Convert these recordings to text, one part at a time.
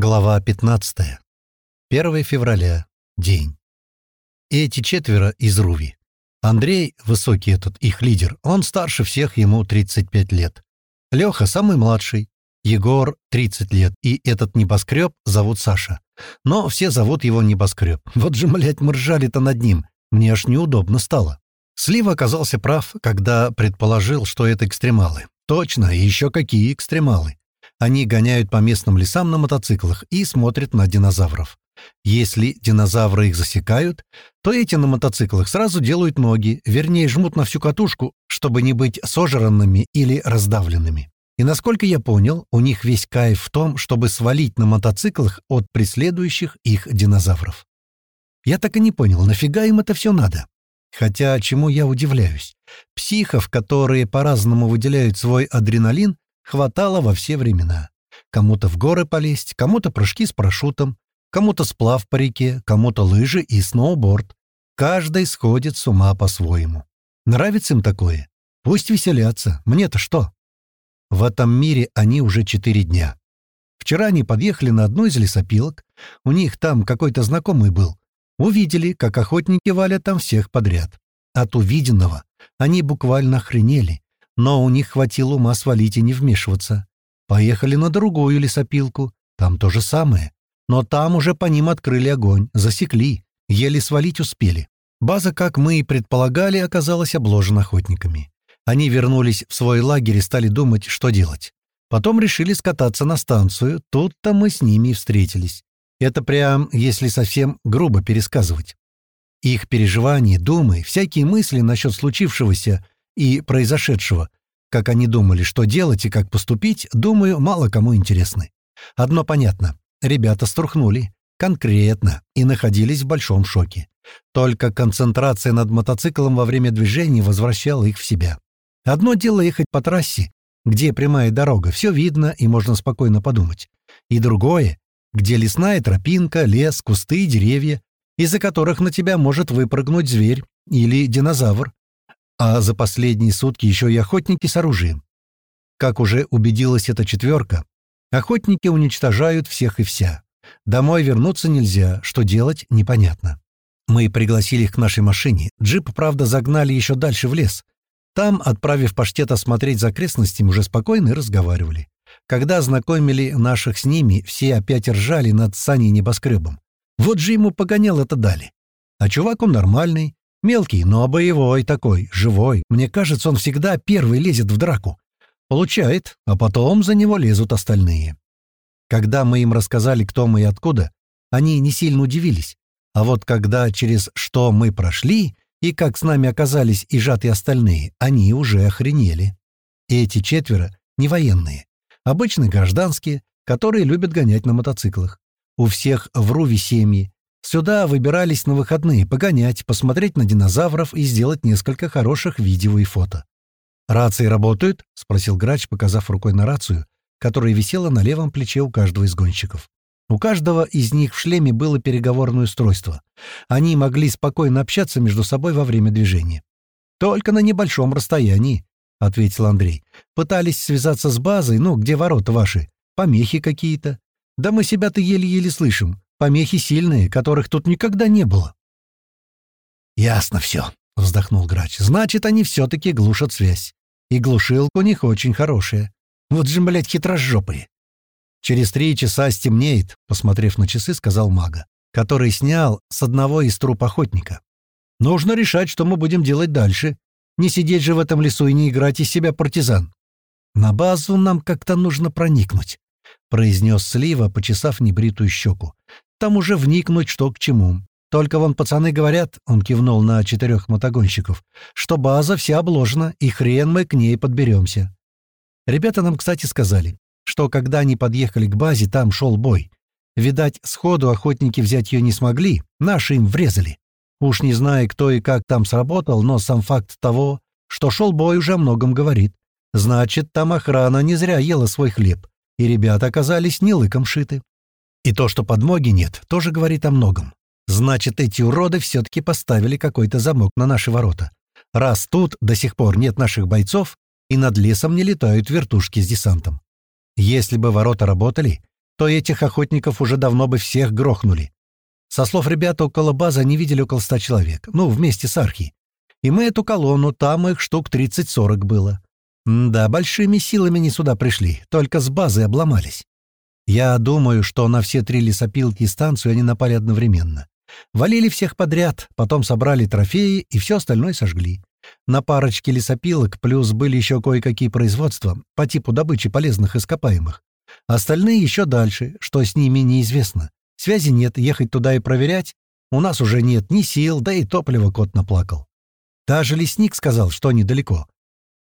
Глава 15. 1 февраля. День. Эти четверо из Руви. Андрей, высокий этот их лидер, он старше всех, ему 35 лет. Леха самый младший. Егор 30 лет, и этот небоскреб зовут Саша. Но все зовут его небоскреб. Вот же, млять, мы ржали-то над ним. Мне аж неудобно стало. Слива оказался прав, когда предположил, что это экстремалы. Точно, и еще какие экстремалы. Они гоняют по местным лесам на мотоциклах и смотрят на динозавров. Если динозавры их засекают, то эти на мотоциклах сразу делают ноги, вернее, жмут на всю катушку, чтобы не быть сожранными или раздавленными. И насколько я понял, у них весь кайф в том, чтобы свалить на мотоциклах от преследующих их динозавров. Я так и не понял, нафига им это все надо? Хотя, чему я удивляюсь? Психов, которые по-разному выделяют свой адреналин, хватало во все времена. Кому-то в горы полезть, кому-то прыжки с парашютом, кому-то сплав по реке, кому-то лыжи и сноуборд. Каждый сходит с ума по-своему. Нравится им такое? Пусть веселятся. Мне-то что? В этом мире они уже четыре дня. Вчера они подъехали на одну из лесопилок. У них там какой-то знакомый был. Увидели, как охотники валят там всех подряд. От увиденного они буквально охренели но у них хватило ума свалить и не вмешиваться. Поехали на другую лесопилку, там то же самое. Но там уже по ним открыли огонь, засекли, еле свалить успели. База, как мы и предполагали, оказалась обложена охотниками. Они вернулись в свой лагерь и стали думать, что делать. Потом решили скататься на станцию, тут-то мы с ними и встретились. Это прям, если совсем грубо пересказывать. Их переживания, думы, всякие мысли насчет случившегося — и произошедшего. Как они думали, что делать и как поступить, думаю, мало кому интересны. Одно понятно. Ребята струхнули. Конкретно. И находились в большом шоке. Только концентрация над мотоциклом во время движения возвращала их в себя. Одно дело ехать по трассе, где прямая дорога, все видно и можно спокойно подумать. И другое, где лесная тропинка, лес, кусты деревья, из-за которых на тебя может выпрыгнуть зверь или динозавр, а за последние сутки еще и охотники с оружием. Как уже убедилась эта четверка, охотники уничтожают всех и вся. Домой вернуться нельзя, что делать непонятно. Мы пригласили их к нашей машине. Джип, правда, загнали еще дальше в лес. Там, отправив паштет осмотреть за окрестностями, уже спокойно и разговаривали. Когда знакомили наших с ними, все опять ржали над Саней небоскребом. Вот же ему погонял это дали. А чувак он нормальный, Мелкий, но боевой такой, живой. Мне кажется, он всегда первый лезет в драку. Получает, а потом за него лезут остальные. Когда мы им рассказали, кто мы и откуда, они не сильно удивились. А вот когда через что мы прошли, и как с нами оказались и жаты остальные, они уже охренели. эти четверо не военные. Обычные гражданские, которые любят гонять на мотоциклах. У всех в Руве семьи, Сюда выбирались на выходные погонять, посмотреть на динозавров и сделать несколько хороших видео и фото. «Рации работают?» — спросил грач, показав рукой на рацию, которая висела на левом плече у каждого из гонщиков. У каждого из них в шлеме было переговорное устройство. Они могли спокойно общаться между собой во время движения. «Только на небольшом расстоянии», — ответил Андрей. «Пытались связаться с базой, ну, где ворота ваши? Помехи какие-то. Да мы себя-то еле-еле слышим. Помехи сильные, которых тут никогда не было. «Ясно все», — вздохнул грач. «Значит, они все-таки глушат связь. И глушилка у них очень хорошая. Вот же, блядь, хитрожопые». «Через три часа стемнеет», — посмотрев на часы, сказал мага, который снял с одного из труп охотника. «Нужно решать, что мы будем делать дальше. Не сидеть же в этом лесу и не играть из себя партизан. На базу нам как-то нужно проникнуть», — произнес Слива, почесав небритую щеку. Там уже вникнуть, что к чему. Только вон пацаны говорят, — он кивнул на четырех мотогонщиков, — что база вся обложена, и хрен мы к ней подберемся. Ребята нам, кстати, сказали, что когда они подъехали к базе, там шел бой. Видать, сходу охотники взять ее не смогли, наши им врезали. Уж не знаю, кто и как там сработал, но сам факт того, что шел бой, уже о многом говорит. Значит, там охрана не зря ела свой хлеб, и ребята оказались не лыком шиты. И то, что подмоги нет, тоже говорит о многом. Значит, эти уроды все-таки поставили какой-то замок на наши ворота. Раз тут до сих пор нет наших бойцов, и над лесом не летают вертушки с десантом. Если бы ворота работали, то этих охотников уже давно бы всех грохнули. Со слов ребят, около базы они видели около ста человек, ну, вместе с Архи. И мы эту колонну, там их штук 30-40 было. М да, большими силами не сюда пришли, только с базы обломались. Я думаю, что на все три лесопилки и станцию они напали одновременно. Валили всех подряд, потом собрали трофеи и все остальное сожгли. На парочке лесопилок плюс были еще кое-какие производства по типу добычи полезных ископаемых. Остальные еще дальше, что с ними неизвестно. Связи нет, ехать туда и проверять. У нас уже нет ни сил, да и топлива кот наплакал. Даже лесник сказал, что недалеко.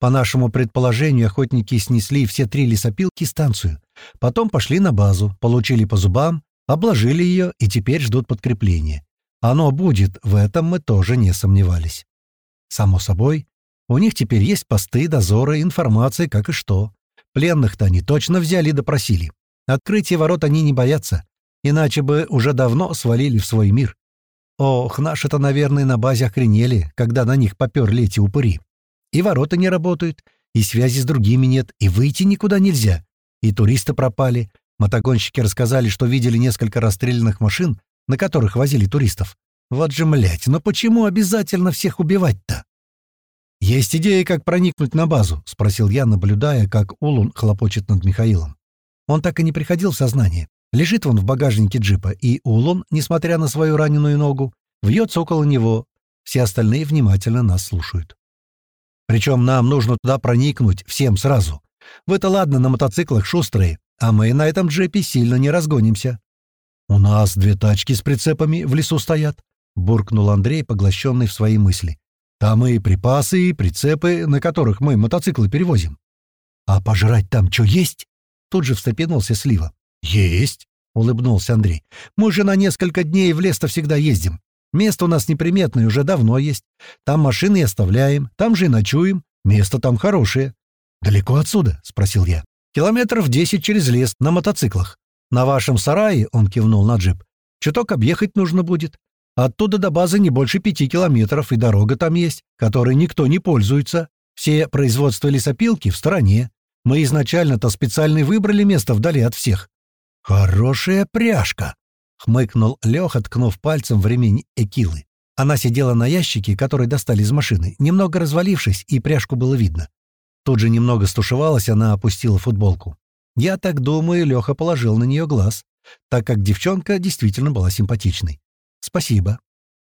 По нашему предположению, охотники снесли все три лесопилки станцию. Потом пошли на базу, получили по зубам, обложили ее и теперь ждут подкрепления. Оно будет, в этом мы тоже не сомневались. Само собой, у них теперь есть посты, дозоры, информация, как и что. Пленных-то они точно взяли и допросили. Открытие ворот они не боятся, иначе бы уже давно свалили в свой мир. Ох, наши-то, наверное, на базе охренели, когда на них поперли эти упыри. И ворота не работают, и связи с другими нет, и выйти никуда нельзя. И туристы пропали. Мотогонщики рассказали, что видели несколько расстрелянных машин, на которых возили туристов. Вот же, млять, но почему обязательно всех убивать-то? «Есть идея, как проникнуть на базу?» — спросил я, наблюдая, как Улун хлопочет над Михаилом. Он так и не приходил в сознание. Лежит он в багажнике джипа, и Улун, несмотря на свою раненую ногу, вьется около него. Все остальные внимательно нас слушают. Причем нам нужно туда проникнуть всем сразу. Вы-то ладно на мотоциклах шустрые, а мы на этом джипе сильно не разгонимся. «У нас две тачки с прицепами в лесу стоят», — буркнул Андрей, поглощенный в свои мысли. Там и припасы, и прицепы, на которых мы мотоциклы перевозим. А пожрать там что есть? Тут же встрепенулся Слива. Есть, улыбнулся Андрей. Мы же на несколько дней в лес-то всегда ездим. Место у нас неприметное, уже давно есть. Там машины оставляем, там же и ночуем. Место там хорошее. «Далеко отсюда?» — спросил я. «Километров десять через лес, на мотоциклах. На вашем сарае, — он кивнул на джип, — чуток объехать нужно будет. Оттуда до базы не больше пяти километров, и дорога там есть, которой никто не пользуется. Все производства лесопилки в стороне. Мы изначально-то специально выбрали место вдали от всех». «Хорошая пряжка!» — хмыкнул Леха, ткнув пальцем в ремень Экилы. Она сидела на ящике, который достали из машины, немного развалившись, и пряжку было видно. Тут же немного стушевалась, она опустила футболку. Я так думаю, Леха положил на нее глаз, так как девчонка действительно была симпатичной. «Спасибо».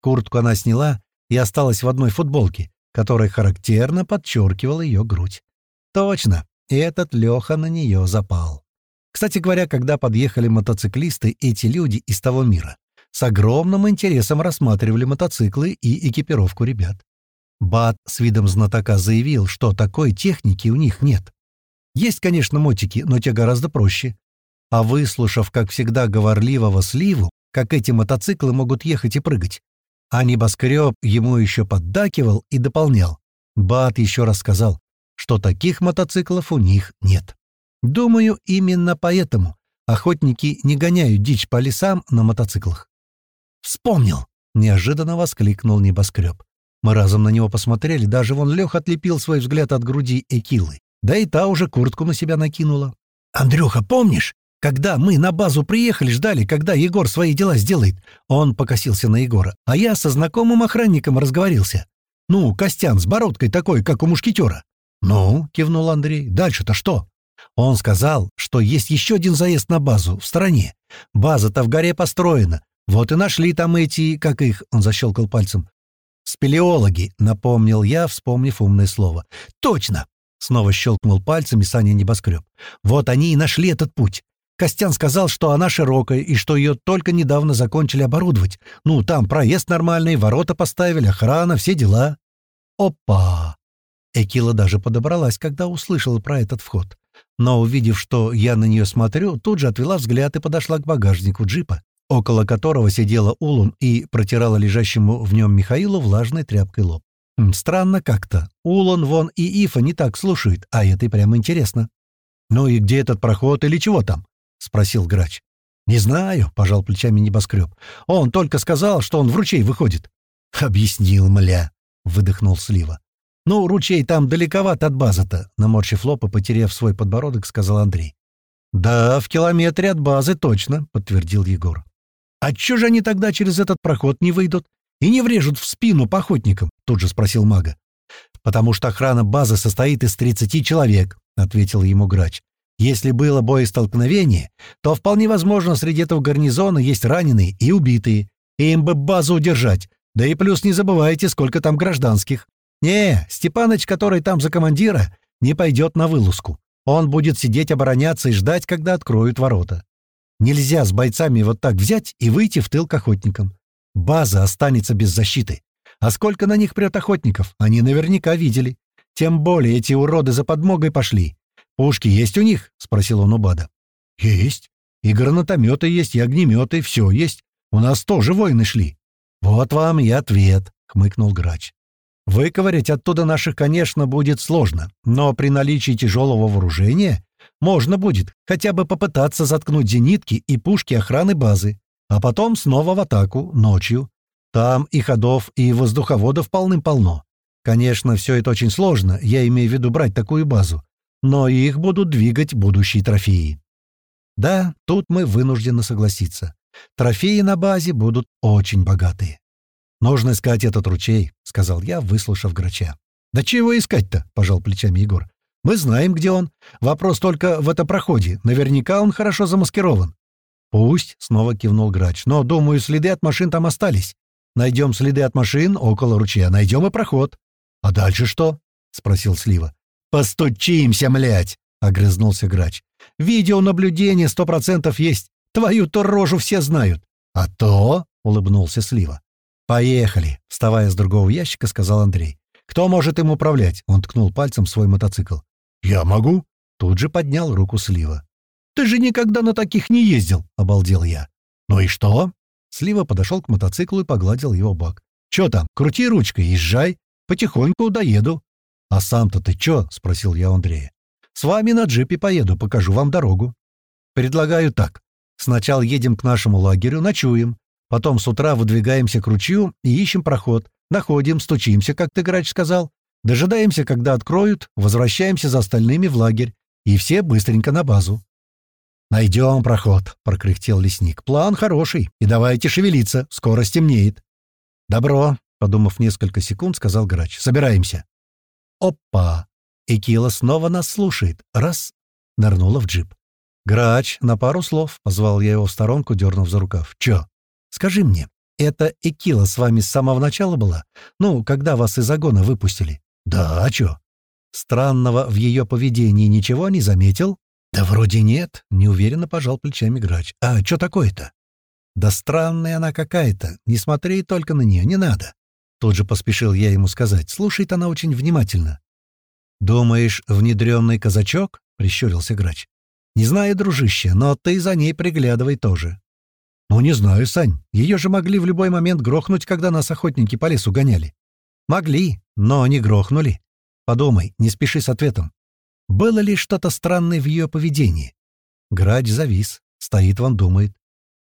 Куртку она сняла и осталась в одной футболке, которая характерно подчеркивала ее грудь. Точно, этот Леха на нее запал. Кстати говоря, когда подъехали мотоциклисты, эти люди из того мира с огромным интересом рассматривали мотоциклы и экипировку ребят. Бат с видом знатока заявил, что такой техники у них нет. Есть, конечно, мотики, но те гораздо проще. А выслушав, как всегда, говорливого сливу, как эти мотоциклы могут ехать и прыгать. А небоскреб ему еще поддакивал и дополнял. Бат еще раз сказал, что таких мотоциклов у них нет. Думаю, именно поэтому охотники не гоняют дичь по лесам на мотоциклах. «Вспомнил!» — неожиданно воскликнул небоскреб. Мы разом на него посмотрели, даже вон Лех отлепил свой взгляд от груди Экилы. Да и та уже куртку на себя накинула. «Андрюха, помнишь, когда мы на базу приехали, ждали, когда Егор свои дела сделает. Он покосился на Егора, а я со знакомым охранником разговорился. Ну, Костян с бородкой такой, как у мушкетера. «Ну», — кивнул Андрей, — «дальше-то что?» Он сказал, что есть еще один заезд на базу, в стороне. База-то в горе построена. Вот и нашли там эти, как их, он защелкал пальцем. «Спелеологи», — напомнил я, вспомнив умное слово. «Точно!» — снова щелкнул пальцами Саня Небоскреб. «Вот они и нашли этот путь. Костян сказал, что она широкая и что ее только недавно закончили оборудовать. Ну, там проезд нормальный, ворота поставили, охрана, все дела. Опа! Экила даже подобралась, когда услышала про этот вход. Но, увидев, что я на нее смотрю, тут же отвела взгляд и подошла к багажнику джипа, около которого сидела Улун и протирала лежащему в нем Михаилу влажной тряпкой лоб. Странно как-то. Улун вон и Ифа не так слушают, а это и прямо интересно. «Ну и где этот проход или чего там?» — спросил грач. «Не знаю», — пожал плечами небоскреб. «Он только сказал, что он в ручей выходит». «Объяснил, мля», — выдохнул Слива. «Ну, ручей там далековато от базы-то», — наморщив лоб и потеряв свой подбородок, сказал Андрей. «Да, в километре от базы точно», — подтвердил Егор. «А чё же они тогда через этот проход не выйдут и не врежут в спину по охотникам?» — тут же спросил мага. «Потому что охрана базы состоит из 30 человек», — ответил ему грач. «Если было боестолкновение, то вполне возможно среди этого гарнизона есть раненые и убитые, и им бы базу удержать. Да и плюс не забывайте, сколько там гражданских. Не, Степаныч, который там за командира, не пойдет на вылазку. Он будет сидеть обороняться и ждать, когда откроют ворота. Нельзя с бойцами вот так взять и выйти в тыл к охотникам. База останется без защиты. А сколько на них прет охотников, они наверняка видели. Тем более эти уроды за подмогой пошли. «Пушки есть у них?» — спросил он у Бада. «Есть. И гранатометы есть, и огнеметы, все есть. У нас тоже воины шли». «Вот вам и ответ», — хмыкнул грач. «Выковырять оттуда наших, конечно, будет сложно, но при наличии тяжелого вооружения можно будет хотя бы попытаться заткнуть зенитки и пушки охраны базы, а потом снова в атаку, ночью. Там и ходов, и воздуховодов полным-полно. Конечно, все это очень сложно, я имею в виду брать такую базу, но их будут двигать будущие трофеи. Да, тут мы вынуждены согласиться. Трофеи на базе будут очень богатые. «Нужно искать этот ручей», — сказал я, выслушав грача. «Да чего искать-то?» — пожал плечами Егор. «Мы знаем, где он. Вопрос только в проходе. Наверняка он хорошо замаскирован». «Пусть», — снова кивнул грач, — «но, думаю, следы от машин там остались. Найдем следы от машин около ручья, найдем и проход». «А дальше что?» — спросил Слива. «Постучимся, млять!» — огрызнулся грач. «Видеонаблюдение сто процентов есть. Твою-то рожу все знают». «А то...» — улыбнулся Слива. «Поехали!» — вставая с другого ящика, сказал Андрей. «Кто может им управлять?» — он ткнул пальцем свой мотоцикл. «Я могу!» — тут же поднял руку Слива. «Ты же никогда на таких не ездил!» — обалдел я. «Ну и что?» Слива подошел к мотоциклу и погладил его бак. «Чё там? Крути ручкой, езжай. Потихоньку доеду». «А сам-то ты чё?» — спросил я Андрея. «С вами на джипе поеду, покажу вам дорогу». «Предлагаю так. Сначала едем к нашему лагерю, ночуем. Потом с утра выдвигаемся к ручью и ищем проход. Находим, стучимся, как ты, грач, сказал. Дожидаемся, когда откроют, возвращаемся за остальными в лагерь. И все быстренько на базу. «Найдем проход», — прокряхтел лесник. «План хороший. И давайте шевелиться. Скоро стемнеет». «Добро», — подумав несколько секунд, сказал грач. «Собираемся». «Опа!» Экила снова нас слушает. Раз — нырнула в джип. «Грач, на пару слов», — позвал я его в сторонку, дернув за рукав. «Чё?» Скажи мне, это Экила с вами с самого начала была? Ну, когда вас из загона выпустили?» «Да, а чё?» «Странного в ее поведении ничего не заметил?» «Да вроде нет», — неуверенно пожал плечами грач. «А чё такое-то?» «Да странная она какая-то. Не смотри только на нее, не надо». Тут же поспешил я ему сказать. Слушает она очень внимательно. «Думаешь, внедренный казачок?» — прищурился грач. «Не знаю, дружище, но ты за ней приглядывай тоже. «Ну, не знаю, Сань. Ее же могли в любой момент грохнуть, когда нас охотники по лесу гоняли». «Могли, но не грохнули. Подумай, не спеши с ответом. Было ли что-то странное в ее поведении?» Грач завис. Стоит, вон думает.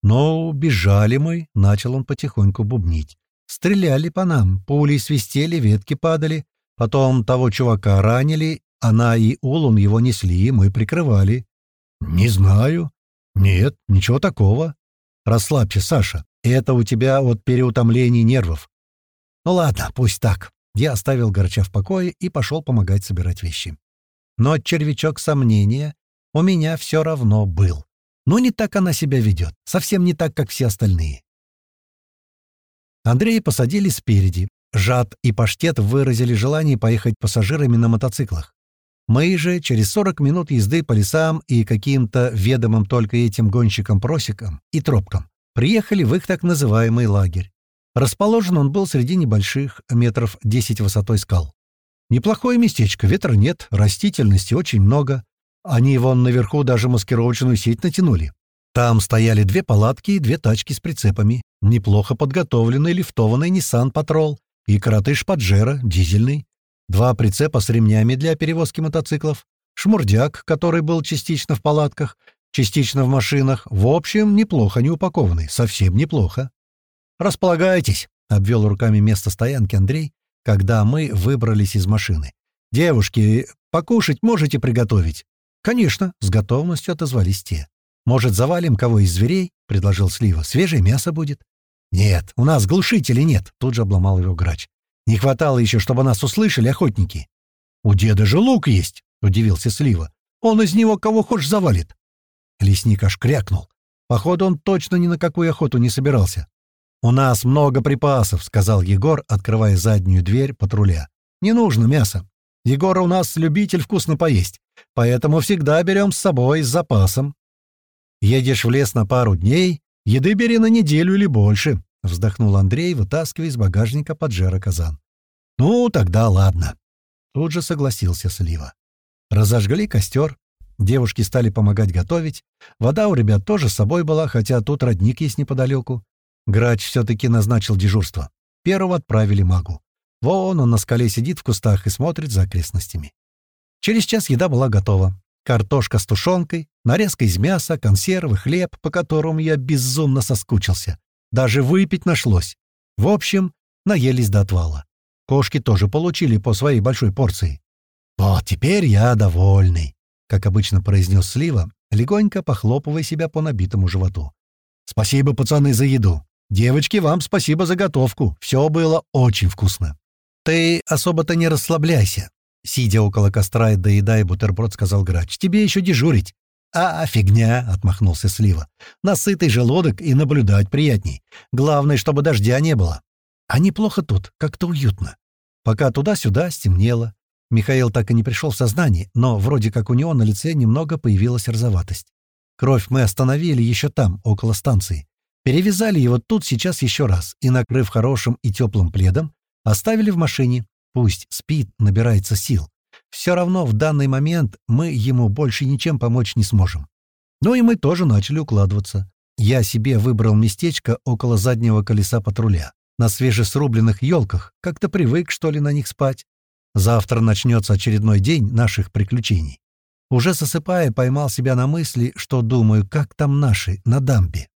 «Ну, бежали мы», — начал он потихоньку бубнить. «Стреляли по нам, пули свистели, ветки падали. Потом того чувака ранили, она и Улун его несли, мы прикрывали». «Не знаю. Нет, ничего такого. Расслабься, Саша. Это у тебя от переутомления нервов. Ну ладно, пусть так. Я оставил Горча в покое и пошел помогать собирать вещи. Но червячок сомнения у меня все равно был. Но не так она себя ведет, совсем не так, как все остальные. Андрея посадили спереди. Жад и Паштет выразили желание поехать пассажирами на мотоциклах. Мы же через 40 минут езды по лесам и каким-то ведомым только этим гонщикам-просекам и тропкам приехали в их так называемый лагерь. Расположен он был среди небольших, метров 10 высотой скал. Неплохое местечко, ветра нет, растительности очень много. Они вон наверху даже маскировочную сеть натянули. Там стояли две палатки и две тачки с прицепами, неплохо подготовленный лифтованный Nissan Patrol и коротыш Паджеро, дизельный. Два прицепа с ремнями для перевозки мотоциклов, шмурдяк, который был частично в палатках, частично в машинах. В общем, неплохо не упакованный, совсем неплохо. «Располагайтесь», — обвел руками место стоянки Андрей, когда мы выбрались из машины. «Девушки, покушать можете приготовить?» «Конечно», — с готовностью отозвались те. «Может, завалим кого из зверей?» — предложил Слива. «Свежее мясо будет». «Нет, у нас глушителей нет», — тут же обломал его грач. «Не хватало еще, чтобы нас услышали охотники». «У деда же лук есть», — удивился Слива. «Он из него кого хочешь завалит». Лесник аж крякнул. Походу, он точно ни на какую охоту не собирался. «У нас много припасов», — сказал Егор, открывая заднюю дверь патруля. «Не нужно мяса. Егор у нас любитель вкусно поесть, поэтому всегда берем с собой с запасом». «Едешь в лес на пару дней, еды бери на неделю или больше», — вздохнул Андрей, вытаскивая из багажника поджера казан. «Ну, тогда ладно». Тут же согласился Слива. Разожгли костер. Девушки стали помогать готовить. Вода у ребят тоже с собой была, хотя тут родник есть неподалеку. Грач все-таки назначил дежурство. Первого отправили магу. Вон он на скале сидит в кустах и смотрит за окрестностями. Через час еда была готова. Картошка с тушенкой, нарезка из мяса, консервы, хлеб, по которому я безумно соскучился. Даже выпить нашлось. В общем, наелись до отвала. Кошки тоже получили по своей большой порции. «Вот теперь я довольный», — как обычно произнес Слива, легонько похлопывая себя по набитому животу. «Спасибо, пацаны, за еду. Девочки, вам спасибо за готовку. Все было очень вкусно». «Ты особо-то не расслабляйся», — сидя около костра и доедая бутерброд, сказал грач. «Тебе еще дежурить». «А, фигня!» — отмахнулся Слива. «Насытый желудок и наблюдать приятней. Главное, чтобы дождя не было. А неплохо тут, как-то уютно. Пока туда-сюда стемнело. Михаил так и не пришел в сознание, но вроде как у него на лице немного появилась розоватость. Кровь мы остановили еще там, около станции. Перевязали его тут сейчас еще раз и, накрыв хорошим и теплым пледом, оставили в машине. Пусть спит, набирается сил. Все равно в данный момент мы ему больше ничем помочь не сможем. Ну и мы тоже начали укладываться. Я себе выбрал местечко около заднего колеса патруля на свежесрубленных елках, как-то привык, что ли, на них спать. Завтра начнется очередной день наших приключений. Уже засыпая, поймал себя на мысли, что думаю, как там наши, на дамбе.